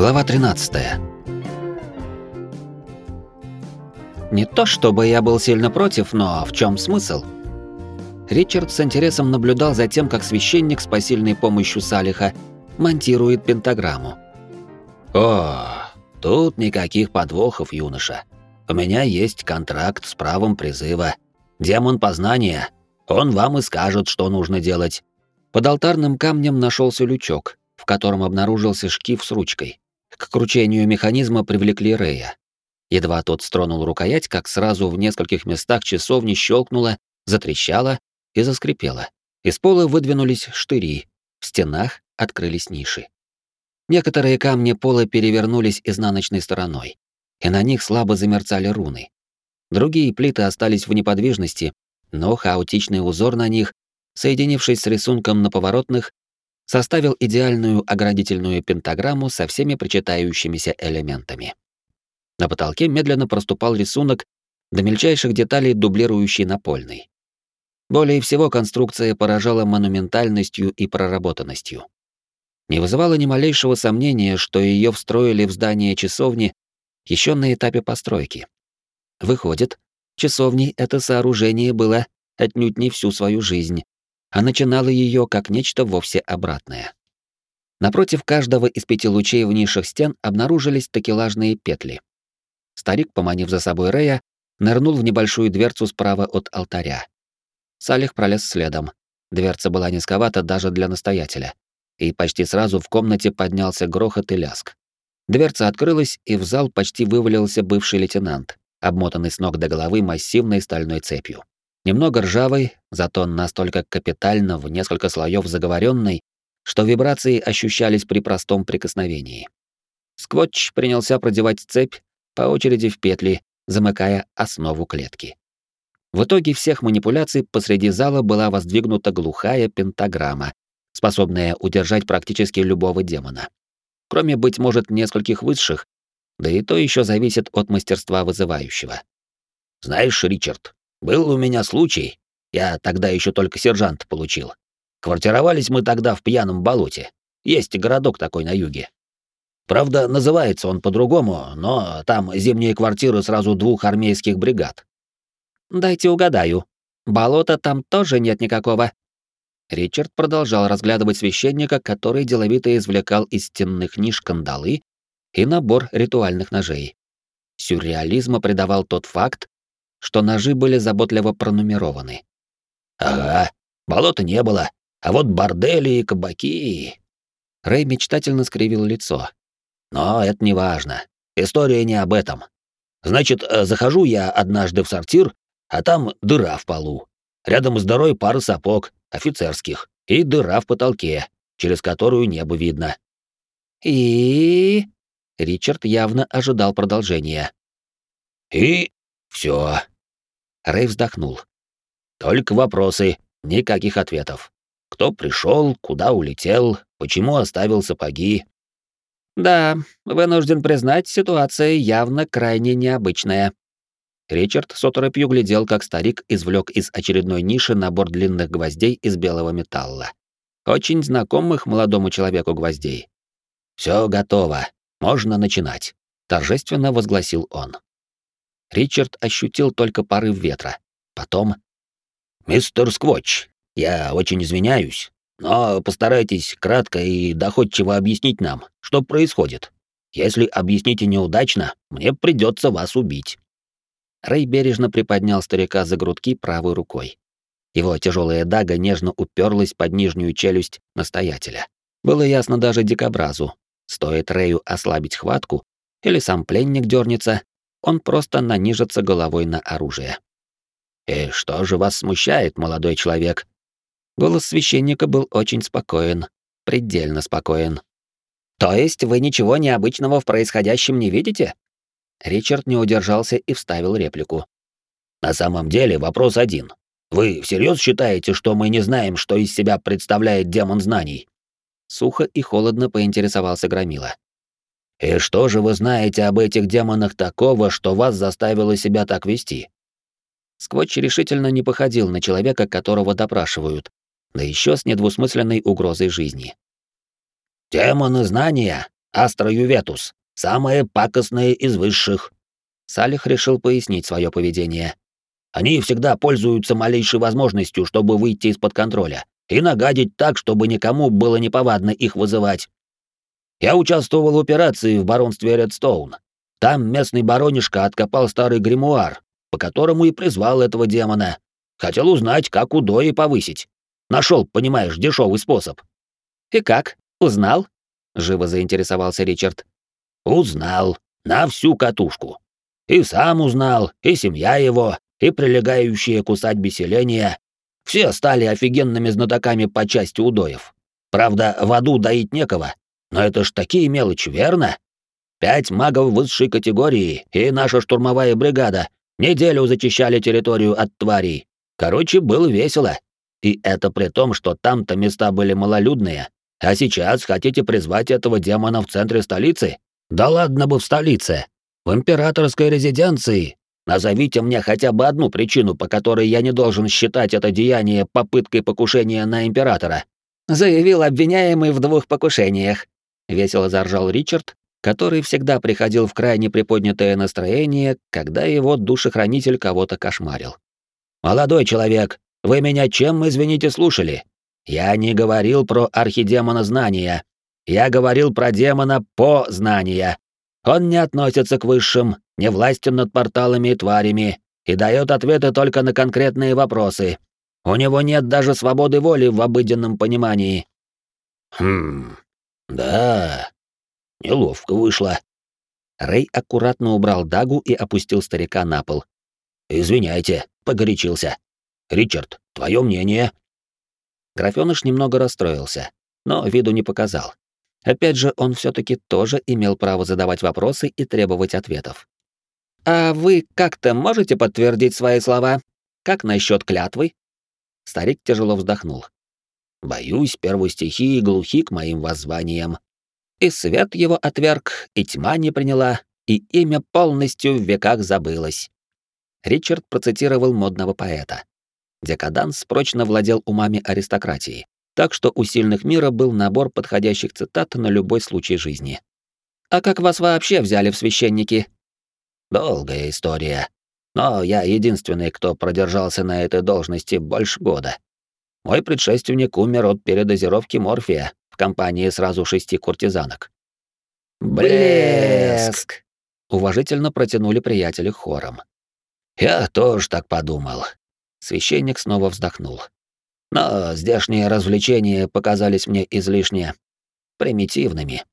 Глава 13. Не то чтобы я был сильно против, но в чем смысл? Ричард с интересом наблюдал за тем, как священник с посильной помощью Салиха монтирует пентаграмму. «О, тут никаких подвохов, юноша. У меня есть контракт с правом призыва. Демон познания. Он вам и скажет, что нужно делать». Под алтарным камнем нашелся лючок, в котором обнаружился шкив с ручкой. К кручению механизма привлекли Рея. Едва тот стронул рукоять, как сразу в нескольких местах часовни щелкнуло, затрещало и заскрипело. Из пола выдвинулись штыри, в стенах открылись ниши. Некоторые камни пола перевернулись изнаночной стороной, и на них слабо замерцали руны. Другие плиты остались в неподвижности, но хаотичный узор на них, соединившись с рисунком на поворотных, составил идеальную оградительную пентаграмму со всеми причитающимися элементами. На потолке медленно проступал рисунок до мельчайших деталей, дублирующий напольный. Более всего конструкция поражала монументальностью и проработанностью. Не вызывало ни малейшего сомнения, что ее встроили в здание часовни еще на этапе постройки. Выходит, часовней это сооружение было отнюдь не всю свою жизнь, а начинало ее как нечто вовсе обратное. Напротив каждого из пяти лучей в нишах стен обнаружились такелажные петли. Старик, поманив за собой Рея, нырнул в небольшую дверцу справа от алтаря. Салих пролез следом. Дверца была низковата даже для настоятеля. И почти сразу в комнате поднялся грохот и ляск. Дверца открылась, и в зал почти вывалился бывший лейтенант, обмотанный с ног до головы массивной стальной цепью. Немного ржавый, зато настолько капитально в несколько слоев заговоренный, что вибрации ощущались при простом прикосновении. Сквотч принялся продевать цепь по очереди в петли, замыкая основу клетки. В итоге всех манипуляций посреди зала была воздвигнута глухая пентаграмма, способная удержать практически любого демона. Кроме, быть может, нескольких высших, да и то еще зависит от мастерства вызывающего. «Знаешь, Ричард, был у меня случай, я тогда еще только сержант получил. Квартировались мы тогда в пьяном болоте. Есть городок такой на юге. Правда, называется он по-другому, но там зимние квартиры сразу двух армейских бригад. Дайте угадаю. Болота там тоже нет никакого. Ричард продолжал разглядывать священника, который деловито извлекал из стенных ниш кандалы и набор ритуальных ножей. Сюрреализма придавал тот факт, что ножи были заботливо пронумерованы. «Ага, болота не было, а вот бордели и кабаки...» Рэй мечтательно скривил лицо. «Но это не важно. История не об этом. Значит, э, захожу я однажды в сортир, а там дыра в полу. Рядом с дырой пара сапог, офицерских, и дыра в потолке, через которую небо видно. И... Ричард явно ожидал продолжения. И все. Рэй вздохнул. Только вопросы, никаких ответов. Кто пришел, куда улетел, почему оставил сапоги? Да, вынужден признать, ситуация явно крайне необычная. Ричард с оторопью глядел, как старик извлек из очередной ниши набор длинных гвоздей из белого металла. Очень знакомых молодому человеку гвоздей. Все готово, можно начинать, торжественно возгласил он. Ричард ощутил только порыв ветра. Потом... «Мистер Сквотч, я очень извиняюсь, но постарайтесь кратко и доходчиво объяснить нам, что происходит. Если объясните неудачно, мне придется вас убить». Рэй бережно приподнял старика за грудки правой рукой. Его тяжелая дага нежно уперлась под нижнюю челюсть настоятеля. Было ясно даже дикобразу. Стоит Рэю ослабить хватку, или сам пленник дернется, он просто нанижится головой на оружие. «И что же вас смущает, молодой человек?» Голос священника был очень спокоен, предельно спокоен. «То есть вы ничего необычного в происходящем не видите?» Ричард не удержался и вставил реплику. «На самом деле вопрос один. Вы всерьез считаете, что мы не знаем, что из себя представляет демон знаний?» Сухо и холодно поинтересовался Громила. «И что же вы знаете об этих демонах такого, что вас заставило себя так вести?» Сквотч решительно не походил на человека, которого допрашивают, да еще с недвусмысленной угрозой жизни. «Демоны знания Астроюветус, самые пакостные из высших. Салих решил пояснить свое поведение. Они всегда пользуются малейшей возможностью, чтобы выйти из-под контроля, и нагадить так, чтобы никому было неповадно их вызывать. Я участвовал в операции в баронстве Редстоун. Там местный баронишка откопал старый гримуар, по которому и призвал этого демона. Хотел узнать, как удои повысить. Нашел, понимаешь, дешевый способ. И как? Узнал? Живо заинтересовался Ричард. Узнал. На всю катушку. И сам узнал, и семья его, и прилегающие к усадьбе селения. Все стали офигенными знатоками по части удоев. Правда, в аду доить некого. Но это ж такие мелочи, верно? Пять магов высшей категории и наша штурмовая бригада неделю зачищали территорию от тварей. Короче, было весело. И это при том, что там-то места были малолюдные. А сейчас хотите призвать этого демона в центре столицы? Да ладно бы в столице. В императорской резиденции. Назовите мне хотя бы одну причину, по которой я не должен считать это деяние попыткой покушения на императора. Заявил обвиняемый в двух покушениях. Весело заржал Ричард, который всегда приходил в крайне приподнятое настроение, когда его душехранитель кого-то кошмарил. «Молодой человек, вы меня чем, извините, слушали? Я не говорил про архидемона знания. Я говорил про демона по знания. Он не относится к высшим, не властен над порталами и тварями, и дает ответы только на конкретные вопросы. У него нет даже свободы воли в обыденном понимании». «Хм, да, неловко вышло». Рэй аккуратно убрал дагу и опустил старика на пол. «Извиняйте, погорячился. Ричард, твое мнение?» Графёныш немного расстроился, но виду не показал. Опять же, он все таки тоже имел право задавать вопросы и требовать ответов. «А вы как-то можете подтвердить свои слова? Как насчет клятвы?» Старик тяжело вздохнул. «Боюсь, первой стихии глухи к моим воззваниям». И свет его отверг, и тьма не приняла, и имя полностью в веках забылось. Ричард процитировал модного поэта. Декаданс прочно владел умами аристократии, так что у сильных мира был набор подходящих цитат на любой случай жизни. «А как вас вообще взяли в священники?» «Долгая история. Но я единственный, кто продержался на этой должности больше года. Мой предшественник умер от передозировки морфия в компании сразу шести куртизанок». «Блеск!» — уважительно протянули приятели хором. «Я тоже так подумал. Священник снова вздохнул. Но здешние развлечения показались мне излишне примитивными.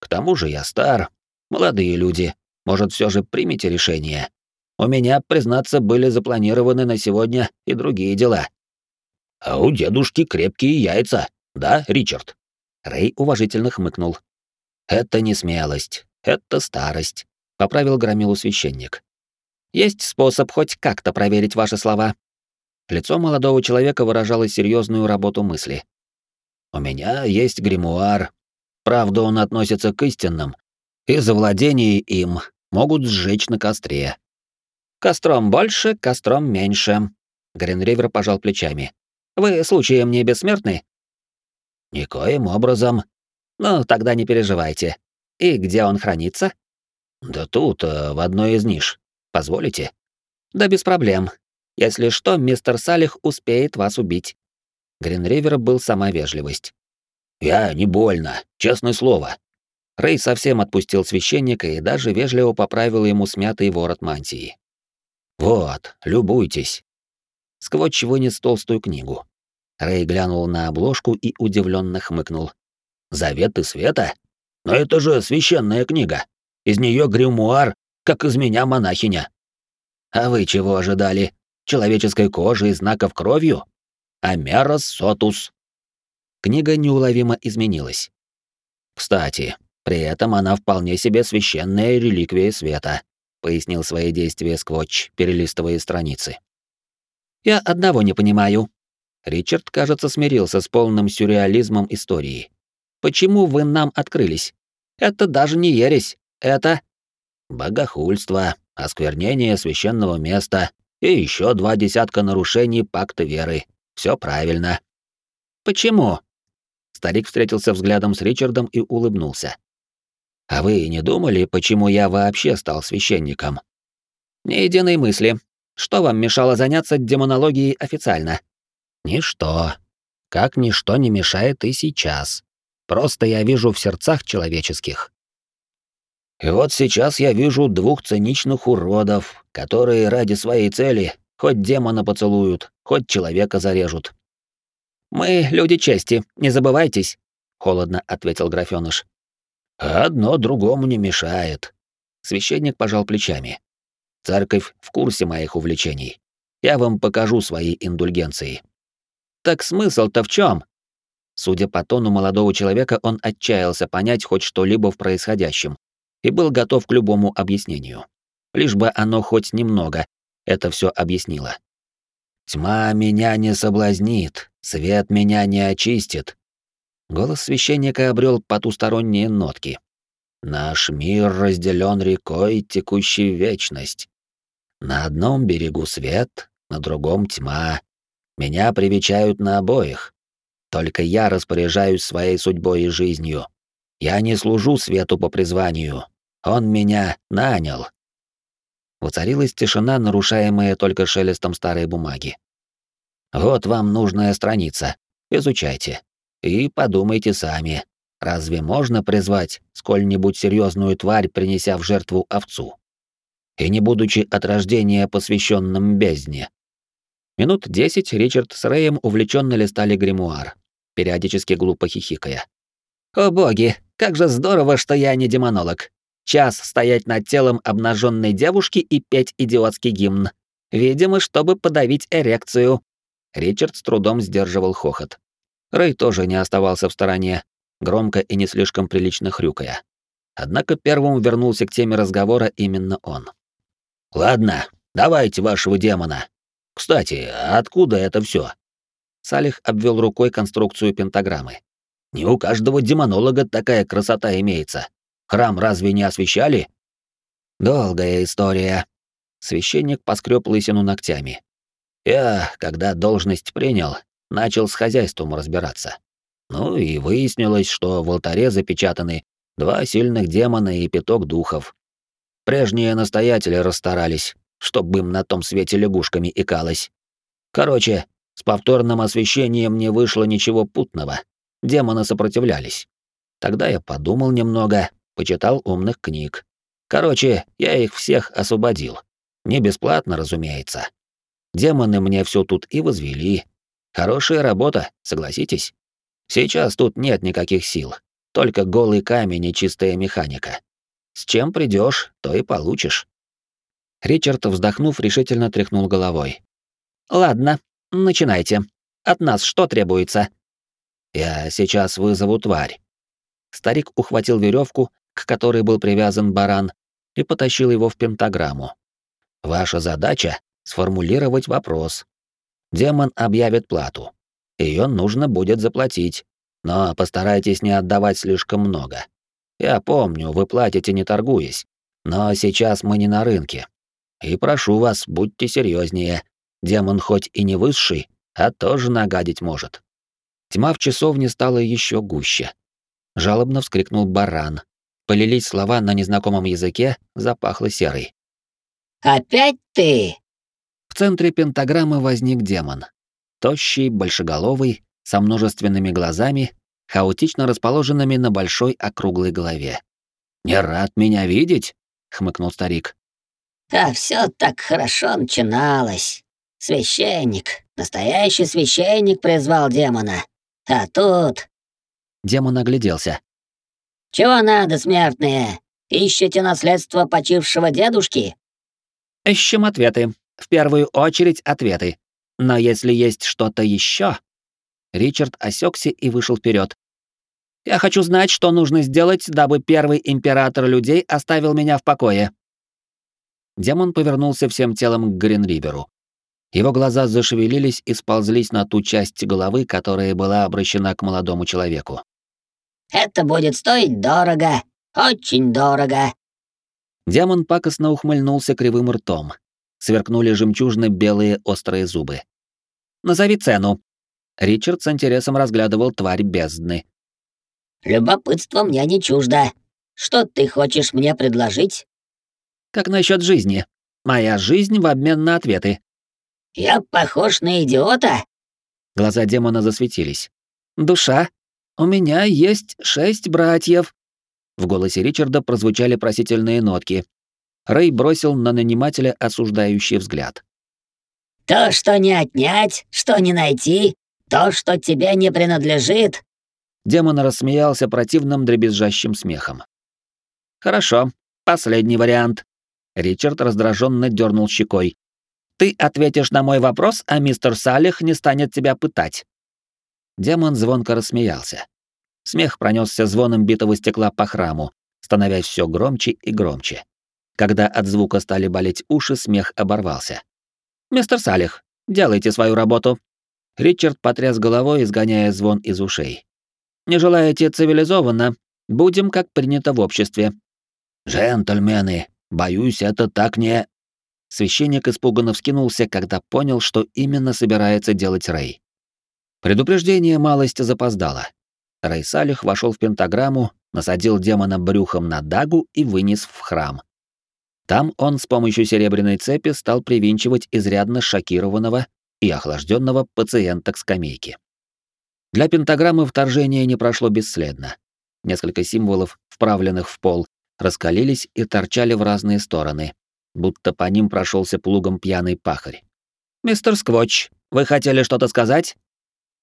К тому же я стар, молодые люди, может, все же примите решение. У меня, признаться, были запланированы на сегодня и другие дела. А у дедушки крепкие яйца, да, Ричард? Рэй уважительно хмыкнул. Это не смелость, это старость, поправил громилу священник. Есть способ хоть как-то проверить ваши слова, Лицо молодого человека выражало серьезную работу мысли. «У меня есть гримуар. Правда, он относится к истинным, и за владение им могут сжечь на костре». «Костром больше, костром меньше», — Гринривер пожал плечами. «Вы случаем не бессмертны?» «Никоим образом». «Ну, тогда не переживайте. И где он хранится?» «Да тут, э, в одной из ниш. Позволите?» «Да без проблем. Если что, мистер Салих успеет вас убить. Гринривер был сама вежливость. Я не больно, честное слово. Рэй совсем отпустил священника и даже вежливо поправил ему смятый ворот мантии. Вот, любуйтесь. Сквотч вынес толстую книгу. Рэй глянул на обложку и удивленно хмыкнул. Заветы света? Но это же священная книга. Из нее гримуар, как из меня монахиня. А вы чего ожидали? человеческой кожи и знаков кровью? Амерос сотус. Книга неуловимо изменилась. Кстати, при этом она вполне себе священная реликвия света, пояснил свои действия Сквотч, перелистывая страницы. Я одного не понимаю. Ричард, кажется, смирился с полным сюрреализмом истории. Почему вы нам открылись? Это даже не ересь, это богохульство, осквернение священного места, и еще два десятка нарушений пакта веры. Все правильно. Почему? Старик встретился взглядом с Ричардом и улыбнулся. А вы не думали, почему я вообще стал священником? Ни единой мысли. Что вам мешало заняться демонологией официально? Ничто. Как ничто не мешает и сейчас. Просто я вижу в сердцах человеческих. И вот сейчас я вижу двух циничных уродов, которые ради своей цели хоть демона поцелуют, хоть человека зарежут. Мы люди чести, не забывайтесь, холодно ответил графёныш. Одно другому не мешает. Священник пожал плечами. Церковь в курсе моих увлечений. Я вам покажу свои индульгенции. Так смысл-то в чем? Судя по тону молодого человека, он отчаялся понять хоть что-либо в происходящем и был готов к любому объяснению. Лишь бы оно хоть немного это все объяснило. «Тьма меня не соблазнит, свет меня не очистит». Голос священника обрел потусторонние нотки. «Наш мир разделен рекой, текущей вечность. На одном берегу свет, на другом тьма. Меня привечают на обоих. Только я распоряжаюсь своей судьбой и жизнью. Я не служу свету по призванию. Он меня нанял. Воцарилась тишина, нарушаемая только шелестом старой бумаги. Вот вам нужная страница. Изучайте. И подумайте сами. Разве можно призвать сколь-нибудь серьезную тварь, принеся в жертву овцу? И не будучи от рождения посвященным бездне. Минут десять Ричард с Рэем увлеченно листали гримуар, периодически глупо хихикая. «О боги, как же здорово, что я не демонолог. Час стоять над телом обнаженной девушки и петь идиотский гимн. Видимо, чтобы подавить эрекцию». Ричард с трудом сдерживал хохот. Рэй тоже не оставался в стороне, громко и не слишком прилично хрюкая. Однако первым вернулся к теме разговора именно он. «Ладно, давайте вашего демона. Кстати, откуда это все? Салих обвел рукой конструкцию пентаграммы. Не у каждого демонолога такая красота имеется. Храм разве не освещали? Долгая история. Священник поскреб лысину ногтями. Я, когда должность принял, начал с хозяйством разбираться. Ну и выяснилось, что в алтаре запечатаны два сильных демона и пяток духов. Прежние настоятели расстарались, чтобы им на том свете лягушками икалось. Короче, с повторным освещением не вышло ничего путного. Демоны сопротивлялись. Тогда я подумал немного, почитал умных книг. Короче, я их всех освободил. Не бесплатно, разумеется. Демоны мне все тут и возвели. Хорошая работа, согласитесь? Сейчас тут нет никаких сил, только голый камень и чистая механика. С чем придешь, то и получишь. Ричард, вздохнув, решительно тряхнул головой. «Ладно, начинайте. От нас что требуется?» «Я сейчас вызову тварь». Старик ухватил веревку, к которой был привязан баран, и потащил его в пентаграмму. «Ваша задача — сформулировать вопрос. Демон объявит плату. Ее нужно будет заплатить, но постарайтесь не отдавать слишком много. Я помню, вы платите не торгуясь, но сейчас мы не на рынке, и прошу вас, будьте серьезнее. Демон хоть и не высший, а тоже нагадить может. Тьма в часовне стала еще гуще. Жалобно вскрикнул баран. Полились слова на незнакомом языке, запахло серой. «Опять ты?» В центре пентаграммы возник демон. Тощий, большеголовый, со множественными глазами, хаотично расположенными на большой округлой голове. «Не рад меня видеть?» — хмыкнул старик. А все так хорошо начиналось. Священник, настоящий священник призвал демона. А тут...» Демон огляделся. «Чего надо, смертные? Ищете наследство почившего дедушки?» «Ищем ответы. В первую очередь ответы. Но если есть что-то еще...» Ричард осекся и вышел вперед. «Я хочу знать, что нужно сделать, дабы первый император людей оставил меня в покое», Демон повернулся всем телом к Гринриверу. Его глаза зашевелились и сползлись на ту часть головы, которая была обращена к молодому человеку. «Это будет стоить дорого, очень дорого». Демон пакостно ухмыльнулся кривым ртом. Сверкнули жемчужно-белые острые зубы. «Назови цену». Ричард с интересом разглядывал тварь бездны. «Любопытство мне не чуждо. Что ты хочешь мне предложить? Как насчет жизни? Моя жизнь в обмен на ответы. Я похож на идиота? Глаза демона засветились. Душа, у меня есть шесть братьев. В голосе Ричарда прозвучали просительные нотки. Рэй бросил на нанимателя осуждающий взгляд. То, что не отнять, что не найти, то, что тебе не принадлежит. Демон рассмеялся противным дребезжащим смехом. Хорошо, последний вариант. Ричард раздраженно дернул щекой. Ты ответишь на мой вопрос, а мистер Салих не станет тебя пытать. Демон звонко рассмеялся. Смех пронесся звоном битого стекла по храму, становясь все громче и громче. Когда от звука стали болеть уши, смех оборвался. «Мистер Салих, делайте свою работу». Ричард потряс головой, изгоняя звон из ушей. «Не желаете цивилизованно? Будем, как принято в обществе». «Джентльмены, боюсь, это так не...» Священник испуганно вскинулся, когда понял, что именно собирается делать Рэй. Предупреждение малость запоздало. Рэй Салих вошел в пентаграмму, насадил демона брюхом на дагу и вынес в храм. Там он с помощью серебряной цепи стал привинчивать изрядно шокированного и охлажденного пациента к скамейке. Для пентаграммы вторжение не прошло бесследно. Несколько символов, вправленных в пол, раскалились и торчали в разные стороны, будто по ним прошелся плугом пьяный пахарь. «Мистер Сквотч, вы хотели что-то сказать?»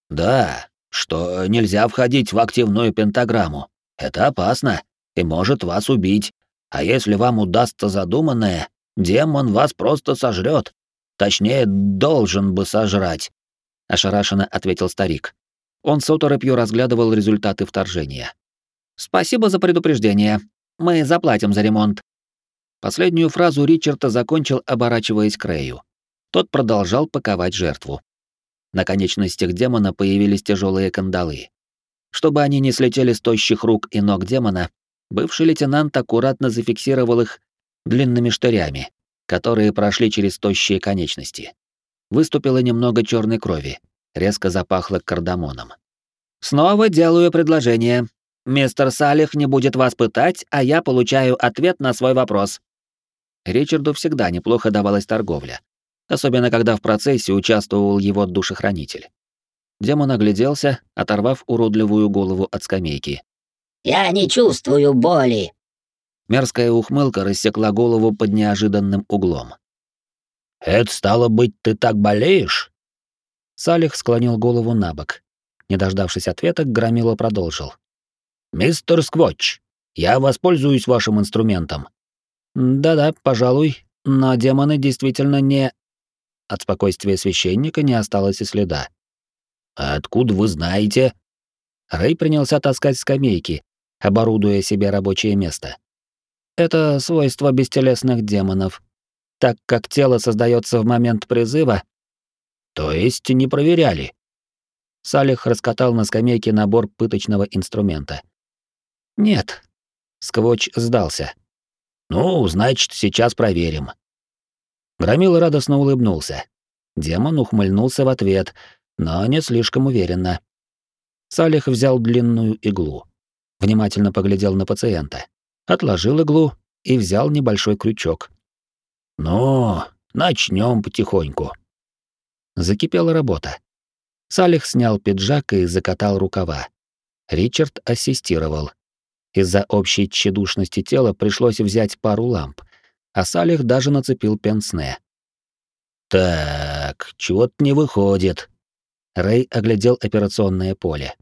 «Да, что нельзя входить в активную пентаграмму. Это опасно и может вас убить, а если вам удастся задуманное, демон вас просто сожрет. Точнее, должен бы сожрать. Ошарашенно ответил старик. Он с оторопью разглядывал результаты вторжения. «Спасибо за предупреждение. Мы заплатим за ремонт». Последнюю фразу Ричарда закончил, оборачиваясь к Рэю. Тот продолжал паковать жертву. На конечностях демона появились тяжелые кандалы. Чтобы они не слетели с тощих рук и ног демона, Бывший лейтенант аккуратно зафиксировал их длинными штырями, которые прошли через тощие конечности. Выступило немного черной крови, резко запахло кардамоном. «Снова делаю предложение. Мистер Салих не будет вас пытать, а я получаю ответ на свой вопрос». Ричарду всегда неплохо давалась торговля, особенно когда в процессе участвовал его душехранитель. Демон огляделся, оторвав уродливую голову от скамейки, я не чувствую боли. Мерзкая ухмылка рассекла голову под неожиданным углом. Это стало быть, ты так болеешь? Салих склонил голову на бок. Не дождавшись ответа, Громила продолжил. «Мистер Сквотч, я воспользуюсь вашим инструментом». «Да-да, пожалуй, но демоны действительно не...» От спокойствия священника не осталось и следа. «А откуда вы знаете?» Рэй принялся таскать скамейки, оборудуя себе рабочее место. Это свойство бестелесных демонов. Так как тело создается в момент призыва... То есть не проверяли? Салих раскатал на скамейке набор пыточного инструмента. Нет. Сквотч сдался. Ну, значит, сейчас проверим. Громил радостно улыбнулся. Демон ухмыльнулся в ответ, но не слишком уверенно. Салих взял длинную иглу внимательно поглядел на пациента, отложил иглу и взял небольшой крючок. «Ну, начнем потихоньку». Закипела работа. Салих снял пиджак и закатал рукава. Ричард ассистировал. Из-за общей тщедушности тела пришлось взять пару ламп, а Салих даже нацепил пенсне. «Так, чего-то не выходит». Рэй оглядел операционное поле.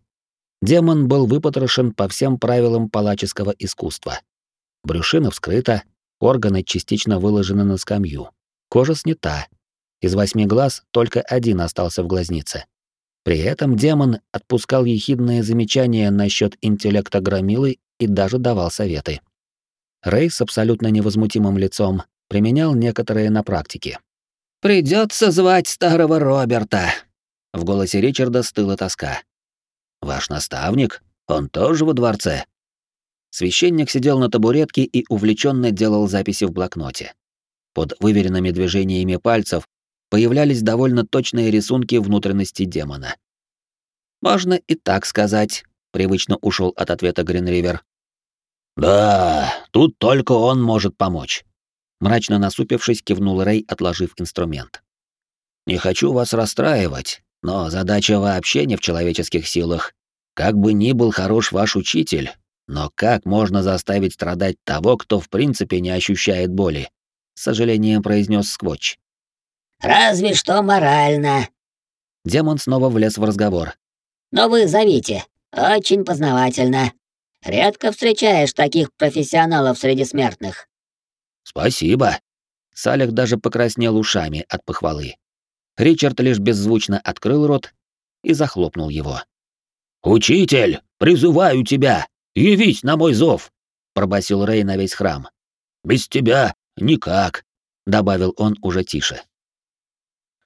Демон был выпотрошен по всем правилам палаческого искусства. Брюшина вскрыта, органы частично выложены на скамью. Кожа снята. Из восьми глаз только один остался в глазнице. При этом демон отпускал ехидные замечания насчет интеллекта громилы и даже давал советы. Рэй с абсолютно невозмутимым лицом применял некоторые на практике. Придется звать старого Роберта. В голосе Ричарда стыла тоска. Ваш наставник? Он тоже во дворце?» Священник сидел на табуретке и увлеченно делал записи в блокноте. Под выверенными движениями пальцев появлялись довольно точные рисунки внутренности демона. «Можно и так сказать», — привычно ушел от ответа Гринривер. Да, тут только он может помочь. Мрачно насупившись, кивнул Рэй, отложив инструмент. Не хочу вас расстраивать, но задача вообще не в человеческих силах. Как бы ни был хорош ваш учитель, но как можно заставить страдать того, кто в принципе не ощущает боли? С сожалением произнес Сквотч. Разве что морально. Демон снова влез в разговор. Но вы зовите. Очень познавательно. Редко встречаешь таких профессионалов среди смертных. Спасибо. Салих даже покраснел ушами от похвалы. Ричард лишь беззвучно открыл рот и захлопнул его. «Учитель, призываю тебя, явись на мой зов!» — пробасил Рей на весь храм. «Без тебя никак», — добавил он уже тише.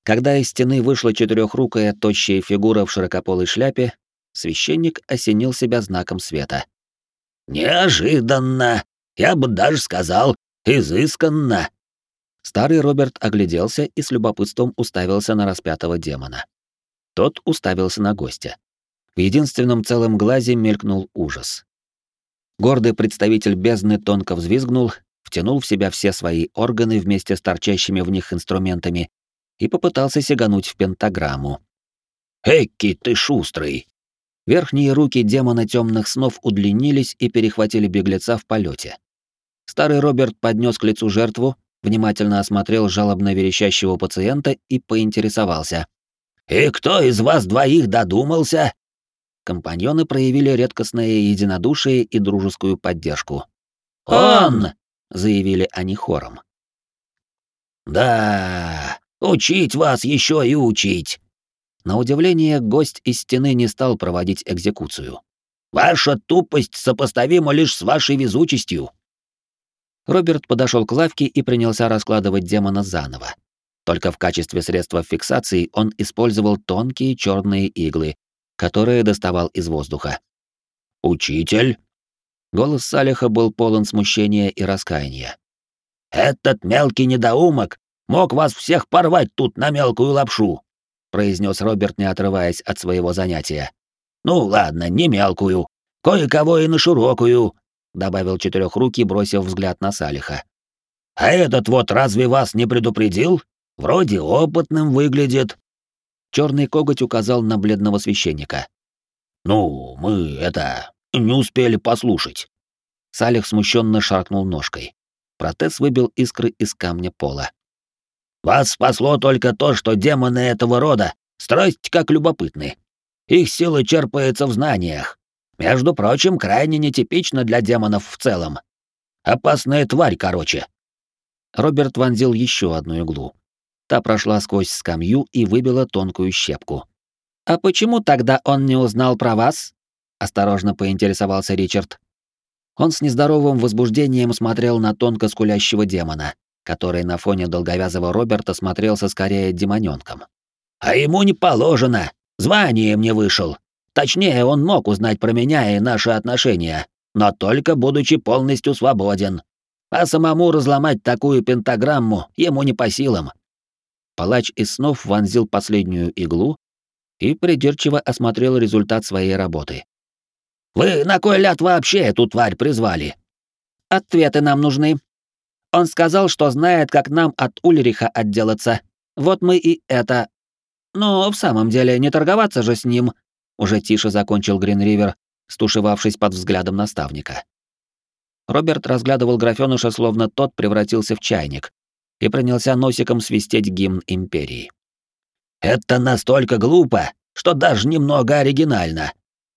Когда из стены вышла четырехрукая тощая фигура в широкополой шляпе, священник осенил себя знаком света. «Неожиданно! Я бы даже сказал, изысканно!» Старый Роберт огляделся и с любопытством уставился на распятого демона. Тот уставился на гостя. В единственном целом глазе мелькнул ужас. Гордый представитель бездны тонко взвизгнул, втянул в себя все свои органы вместе с торчащими в них инструментами и попытался сигануть в пентаграмму. «Экки, ты шустрый!» Верхние руки демона темных снов удлинились и перехватили беглеца в полете. Старый Роберт поднес к лицу жертву, внимательно осмотрел жалобно верещащего пациента и поинтересовался. «И кто из вас двоих додумался?» Компаньоны проявили редкостное единодушие и дружескую поддержку. «Он!» — заявили они хором. «Да, Учить вас еще и учить!» На удивление, гость из стены не стал проводить экзекуцию. «Ваша тупость сопоставима лишь с вашей везучестью!» Роберт подошел к лавке и принялся раскладывать демона заново. Только в качестве средства фиксации он использовал тонкие черные иглы, которые доставал из воздуха. «Учитель?» Голос Салиха был полон смущения и раскаяния. «Этот мелкий недоумок Мог вас всех порвать тут на мелкую лапшу», — произнес Роберт, не отрываясь от своего занятия. «Ну ладно, не мелкую. Кое-кого и на широкую», — добавил четырехрукий, бросив взгляд на Салиха. «А этот вот разве вас не предупредил? Вроде опытным выглядит». Черный коготь указал на бледного священника. «Ну, мы, это, не успели послушать». Салих смущенно шаркнул ножкой. Протез выбил искры из камня пола. Вас спасло только то, что демоны этого рода страсть как любопытны. Их сила черпается в знаниях. Между прочим, крайне нетипично для демонов в целом. Опасная тварь, короче. Роберт вонзил еще одну иглу. Та прошла сквозь скамью и выбила тонкую щепку. «А почему тогда он не узнал про вас?» — осторожно поинтересовался Ричард. Он с нездоровым возбуждением смотрел на тонко скулящего демона, который на фоне долговязого Роберта смотрелся скорее демонёнком. «А ему не положено! Звание мне вышел! Точнее, он мог узнать про меня и наши отношения, но только будучи полностью свободен. А самому разломать такую пентаграмму ему не по силам». Палач из снов вонзил последнюю иглу и придирчиво осмотрел результат своей работы. «Вы на кой ляд вообще эту тварь призвали?» «Ответы нам нужны», он сказал, что знает, как нам от Ульриха отделаться. Вот мы и это. Но в самом деле не торговаться же с ним. Уже тише закончил Гринривер, стушевавшись под взглядом наставника. Роберт разглядывал графёныша, словно тот превратился в чайник, и принялся носиком свистеть гимн Империи. «Это настолько глупо, что даже немного оригинально.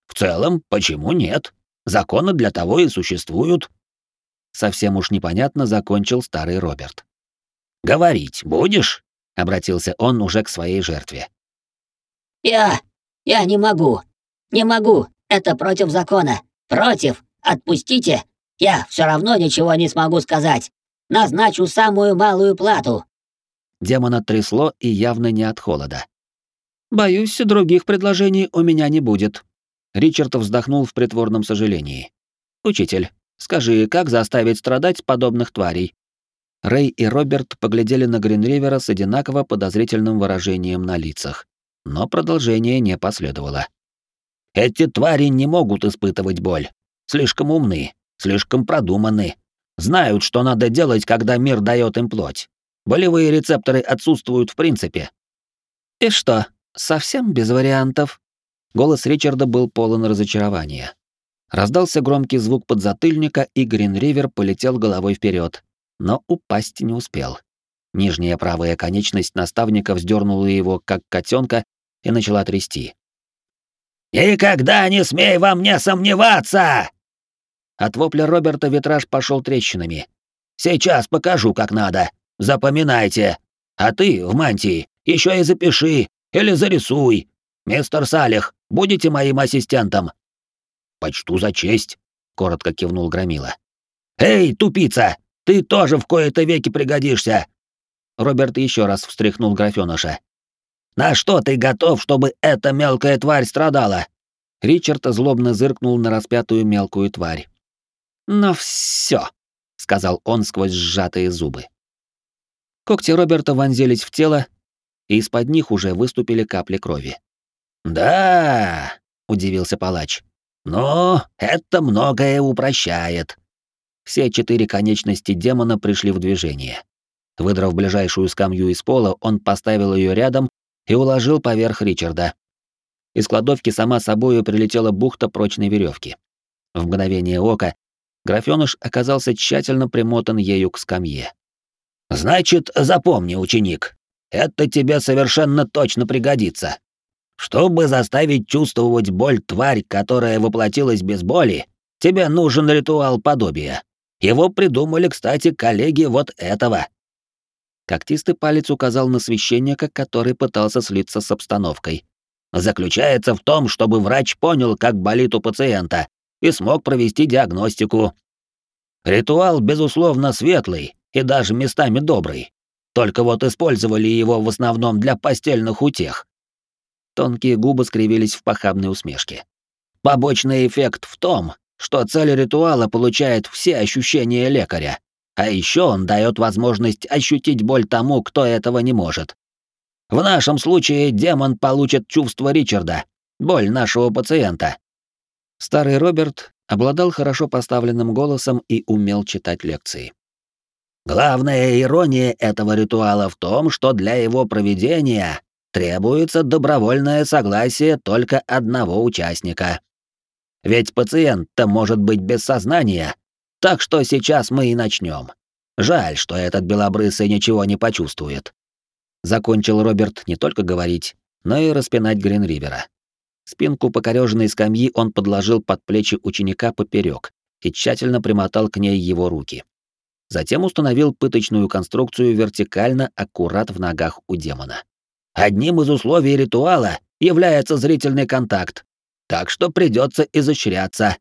В целом, почему нет? Законы для того и существуют. Совсем уж непонятно закончил старый Роберт. «Говорить будешь?» — обратился он уже к своей жертве. «Я... я не могу. Не могу. Это против закона. Против. Отпустите. Я все равно ничего не смогу сказать. Назначу самую малую плату». Демона трясло и явно не от холода. «Боюсь, других предложений у меня не будет». Ричард вздохнул в притворном сожалении. «Учитель, Скажи, как заставить страдать подобных тварей?» Рэй и Роберт поглядели на Гринривера с одинаково подозрительным выражением на лицах, но продолжение не последовало. «Эти твари не могут испытывать боль. Слишком умны, слишком продуманы. Знают, что надо делать, когда мир дает им плоть. Болевые рецепторы отсутствуют в принципе. И что, совсем без вариантов? Голос Ричарда был полон разочарования. Раздался громкий звук подзатыльника, и Гринривер полетел головой вперед, но упасть не успел. Нижняя правая конечность наставника вздернула его, как котенка, и начала трясти. «Никогда не смей во мне сомневаться!» От вопля Роберта витраж пошел трещинами. «Сейчас покажу, как надо. Запоминайте. А ты, в мантии, еще и запиши или зарисуй. Мистер Салих, будете моим ассистентом?» «Почту за честь», — коротко кивнул Громила. «Эй, тупица, ты тоже в кои-то веки пригодишься!» Роберт еще раз встряхнул графёныша. «На что ты готов, чтобы эта мелкая тварь страдала?» Ричард злобно зыркнул на распятую мелкую тварь. «Ну все, сказал он сквозь сжатые зубы. Когти Роберта вонзились в тело, и из-под них уже выступили капли крови. «Да!» — удивился палач. «Но это многое упрощает». Все четыре конечности демона пришли в движение. Выдрав ближайшую скамью из пола, он поставил ее рядом и уложил поверх Ричарда. Из кладовки сама собою прилетела бухта прочной веревки. В мгновение ока Графёныш оказался тщательно примотан ею к скамье. «Значит, запомни, ученик, это тебе совершенно точно пригодится. Чтобы заставить чувствовать боль тварь, которая воплотилась без боли, тебе нужен ритуал подобия. Его придумали, кстати, коллеги вот этого». Когтистый палец указал на священника, который пытался слиться с обстановкой. «Заключается в том, чтобы врач понял, как болит у пациента, и смог провести диагностику. Ритуал, безусловно, светлый и даже местами добрый. Только вот использовали его в основном для постельных утех. Тонкие губы скривились в похабной усмешке. Побочный эффект в том, что цель ритуала получает все ощущения лекаря, а еще он дает возможность ощутить боль тому, кто этого не может. В нашем случае демон получит чувство Ричарда, боль нашего пациента, Старый Роберт обладал хорошо поставленным голосом и умел читать лекции. Главная ирония этого ритуала в том, что для его проведения требуется добровольное согласие только одного участника. Ведь пациент-то может быть без сознания, так что сейчас мы и начнем. Жаль, что этот белобрысый ничего не почувствует. Закончил Роберт не только говорить, но и распинать Гринривера. Спинку покореженной скамьи он подложил под плечи ученика поперек и тщательно примотал к ней его руки. Затем установил пыточную конструкцию вертикально, аккурат в ногах у демона. Одним из условий ритуала является зрительный контакт, так что придется изощряться.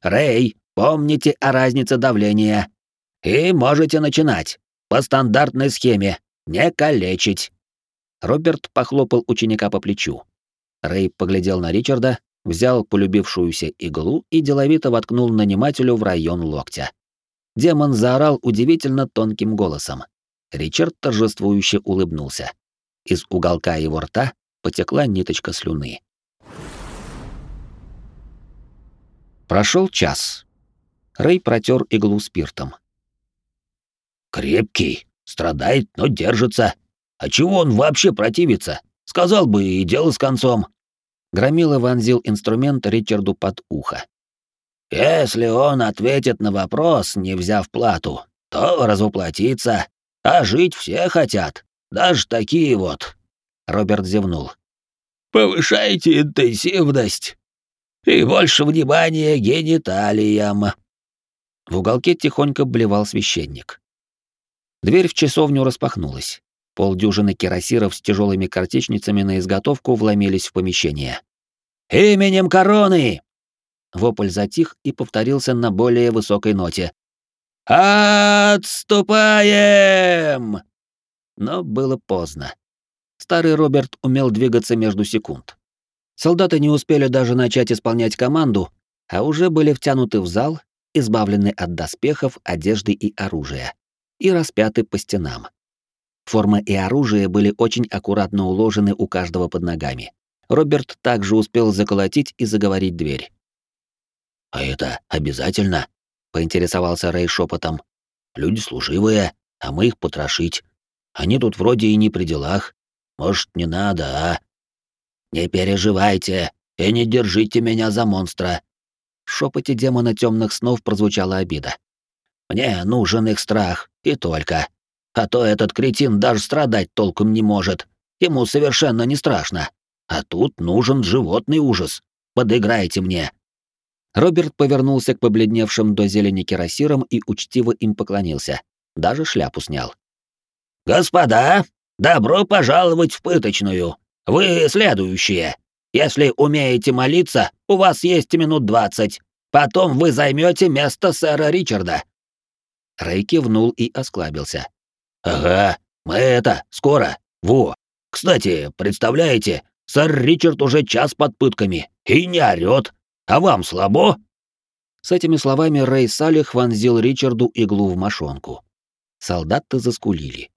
Рэй, помните о разнице давления. И можете начинать. По стандартной схеме. Не калечить. Роберт похлопал ученика по плечу. Рэй поглядел на Ричарда, взял полюбившуюся иглу и деловито воткнул нанимателю в район локтя. Демон заорал удивительно тонким голосом. Ричард торжествующе улыбнулся. Из уголка его рта потекла ниточка слюны. Прошел час. Рэй протер иглу спиртом. «Крепкий, страдает, но держится. А чего он вообще противится? Сказал бы, и дело с концом. Громила вонзил инструмент Ричарду под ухо. Если он ответит на вопрос, не взяв плату, то развоплотится. А жить все хотят, даже такие вот. Роберт зевнул. Повышайте интенсивность и больше внимания гениталиям. В уголке тихонько блевал священник. Дверь в часовню распахнулась. Полдюжины кирасиров с тяжелыми картечницами на изготовку вломились в помещение. «Именем короны!» Вопль затих и повторился на более высокой ноте. «Отступаем!» Но было поздно. Старый Роберт умел двигаться между секунд. Солдаты не успели даже начать исполнять команду, а уже были втянуты в зал, избавлены от доспехов, одежды и оружия, и распяты по стенам. Форма и оружие были очень аккуратно уложены у каждого под ногами. Роберт также успел заколотить и заговорить дверь. «А это обязательно?» поинтересовался Рэй шепотом. Люди служивые, а мы их потрошить. Они тут вроде и не при делах. Может, не надо, а? Не переживайте и не держите меня за монстра. В шепоте демона темных снов прозвучала обида. Мне нужен их страх, и только. А то этот кретин даже страдать толком не может. Ему совершенно не страшно. А тут нужен животный ужас. Подыграйте мне. Роберт повернулся к побледневшим до зелени кирасирам и учтиво им поклонился. Даже шляпу снял. «Господа, добро пожаловать в пыточную. Вы следующие. Если умеете молиться, у вас есть минут двадцать. Потом вы займете место сэра Ричарда». Рэй кивнул и осклабился. «Ага, мы это, скоро. Во. Кстати, представляете, сэр Ричард уже час под пытками и не орёт. А вам слабо?» С этими словами Рэй Салих вонзил Ричарду иглу в мошонку. Солдаты заскулили.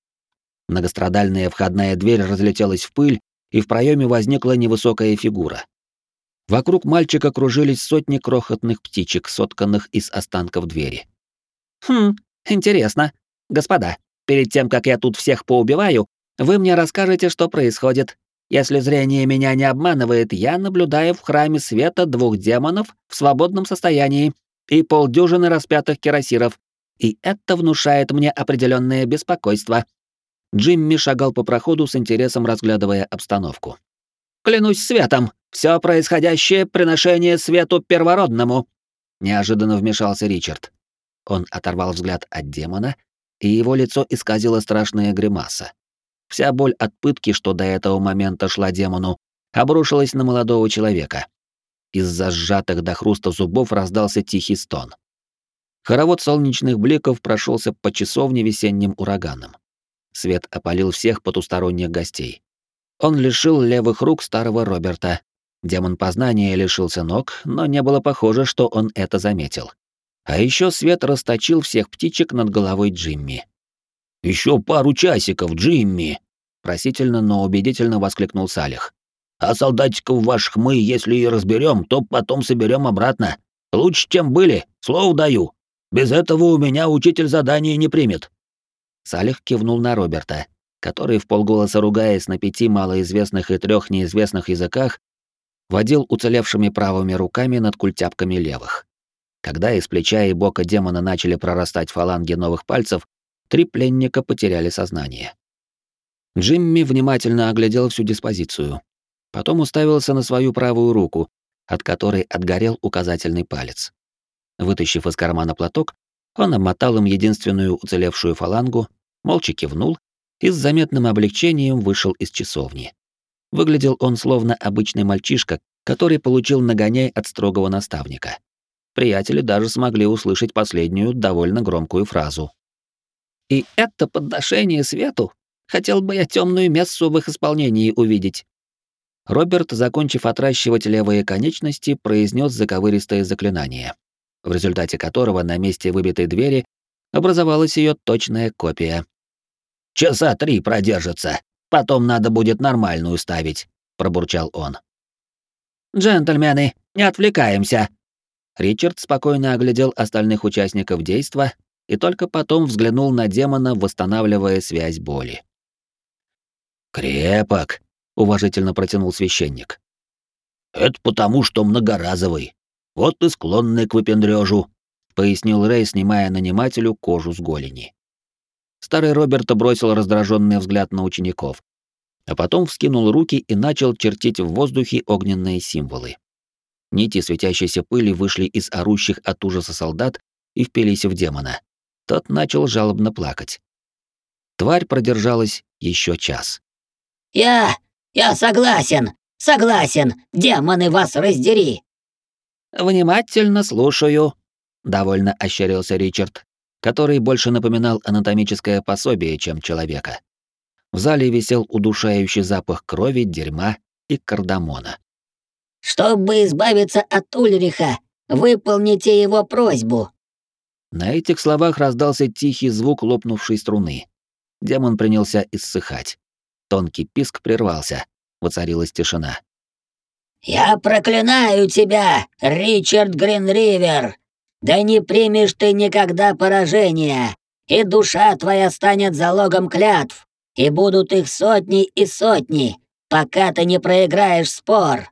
Многострадальная входная дверь разлетелась в пыль, и в проеме возникла невысокая фигура. Вокруг мальчика кружились сотни крохотных птичек, сотканных из останков двери. «Хм, интересно. Господа, перед тем, как я тут всех поубиваю, вы мне расскажете, что происходит. Если зрение меня не обманывает, я наблюдаю в храме света двух демонов в свободном состоянии и полдюжины распятых кирасиров, и это внушает мне определенное беспокойство. Джимми шагал по проходу с интересом разглядывая обстановку. «Клянусь светом, все происходящее — приношение свету первородному!» Неожиданно вмешался Ричард. Он оторвал взгляд от демона, и его лицо исказило страшная гримаса. Вся боль от пытки, что до этого момента шла демону, обрушилась на молодого человека. Из-за сжатых до хруста зубов раздался тихий стон. Хоровод солнечных бликов прошелся по часовне весенним ураганом. Свет опалил всех потусторонних гостей. Он лишил левых рук старого Роберта. Демон познания лишился ног, но не было похоже, что он это заметил. А еще свет расточил всех птичек над головой Джимми. Еще пару часиков, Джимми!» Просительно, но убедительно воскликнул Салих. «А солдатиков ваших мы, если и разберем, то потом соберем обратно. Лучше, чем были, слово даю. Без этого у меня учитель задания не примет». Салих кивнул на Роберта, который, в полголоса ругаясь на пяти малоизвестных и трех неизвестных языках, водил уцелевшими правыми руками над культяпками левых. Когда из плеча и бока демона начали прорастать фаланги новых пальцев, Три пленника потеряли сознание. Джимми внимательно оглядел всю диспозицию. Потом уставился на свою правую руку, от которой отгорел указательный палец. Вытащив из кармана платок, он обмотал им единственную уцелевшую фалангу, молча кивнул и с заметным облегчением вышел из часовни. Выглядел он словно обычный мальчишка, который получил нагоняй от строгого наставника. Приятели даже смогли услышать последнюю довольно громкую фразу и это подношение свету? Хотел бы я темную мессу в их исполнении увидеть. Роберт, закончив отращивать левые конечности, произнес заковыристое заклинание, в результате которого на месте выбитой двери образовалась ее точная копия. «Часа три продержится, потом надо будет нормальную ставить», — пробурчал он. «Джентльмены, не отвлекаемся!» Ричард спокойно оглядел остальных участников действа и только потом взглянул на демона, восстанавливая связь боли. «Крепок», — уважительно протянул священник. «Это потому, что многоразовый. Вот и склонный к выпендрежу», — пояснил Рэй, снимая нанимателю кожу с голени. Старый Роберт бросил раздраженный взгляд на учеников, а потом вскинул руки и начал чертить в воздухе огненные символы. Нити светящейся пыли вышли из орущих от ужаса солдат и впились в демона. Тот начал жалобно плакать. Тварь продержалась еще час. «Я... я согласен! Согласен! Демоны вас раздери!» «Внимательно слушаю», — довольно ощерился Ричард, который больше напоминал анатомическое пособие, чем человека. В зале висел удушающий запах крови, дерьма и кардамона. «Чтобы избавиться от Ульриха, выполните его просьбу», на этих словах раздался тихий звук лопнувшей струны. Демон принялся иссыхать. Тонкий писк прервался. Воцарилась тишина. «Я проклинаю тебя, Ричард Гринривер! Да не примешь ты никогда поражения, и душа твоя станет залогом клятв, и будут их сотни и сотни, пока ты не проиграешь спор».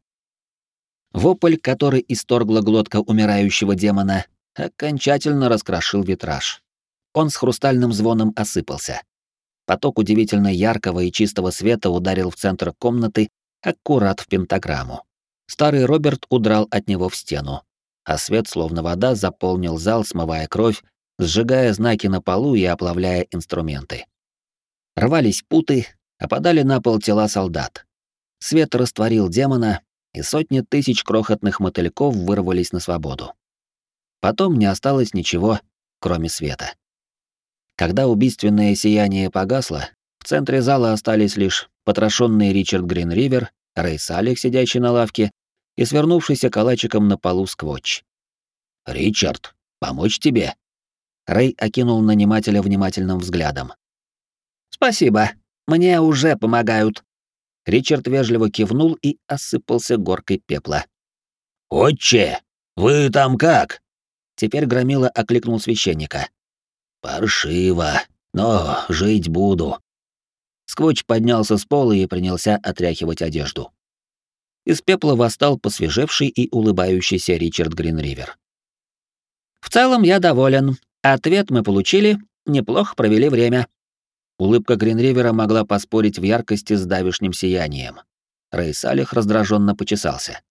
Вопль, который исторгла глотка умирающего демона, окончательно раскрошил витраж. Он с хрустальным звоном осыпался. Поток удивительно яркого и чистого света ударил в центр комнаты, аккурат в пентаграмму. Старый Роберт удрал от него в стену, а свет, словно вода, заполнил зал, смывая кровь, сжигая знаки на полу и оплавляя инструменты. Рвались путы, опадали на пол тела солдат. Свет растворил демона, и сотни тысяч крохотных мотыльков вырвались на свободу. Потом не осталось ничего, кроме света. Когда убийственное сияние погасло, в центре зала остались лишь потрошенный Ричард Гринривер, Рэй Салих, сидящий на лавке, и свернувшийся калачиком на полу сквотч. «Ричард, помочь тебе?» Рэй окинул нанимателя внимательным взглядом. «Спасибо, мне уже помогают». Ричард вежливо кивнул и осыпался горкой пепла. «Отче, вы там как?» Теперь Громила окликнул священника. «Паршиво, но жить буду». Сквотч поднялся с пола и принялся отряхивать одежду. Из пепла восстал посвежевший и улыбающийся Ричард Гринривер. «В целом я доволен. Ответ мы получили, неплохо провели время». Улыбка Гринривера могла поспорить в яркости с давишним сиянием. Рэй Салих раздраженно почесался.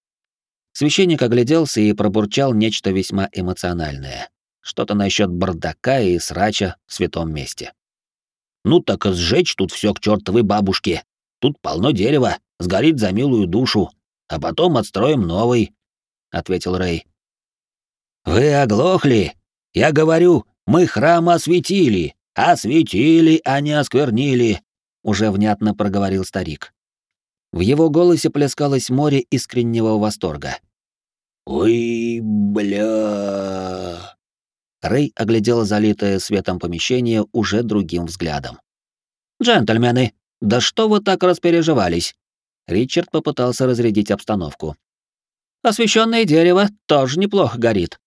Священник огляделся и пробурчал нечто весьма эмоциональное. Что-то насчет бардака и срача в святом месте. «Ну так сжечь тут все к чертовой бабушке. Тут полно дерева, сгорит за милую душу, а потом отстроим новый», — ответил Рэй. «Вы оглохли? Я говорю, мы храм осветили, осветили, а не осквернили», — уже внятно проговорил старик. В его голосе плескалось море искреннего восторга. «Ой, бля...» Рэй оглядел залитое светом помещение уже другим взглядом. «Джентльмены, да что вы так распереживались?» Ричард попытался разрядить обстановку. «Освещенное дерево тоже неплохо горит.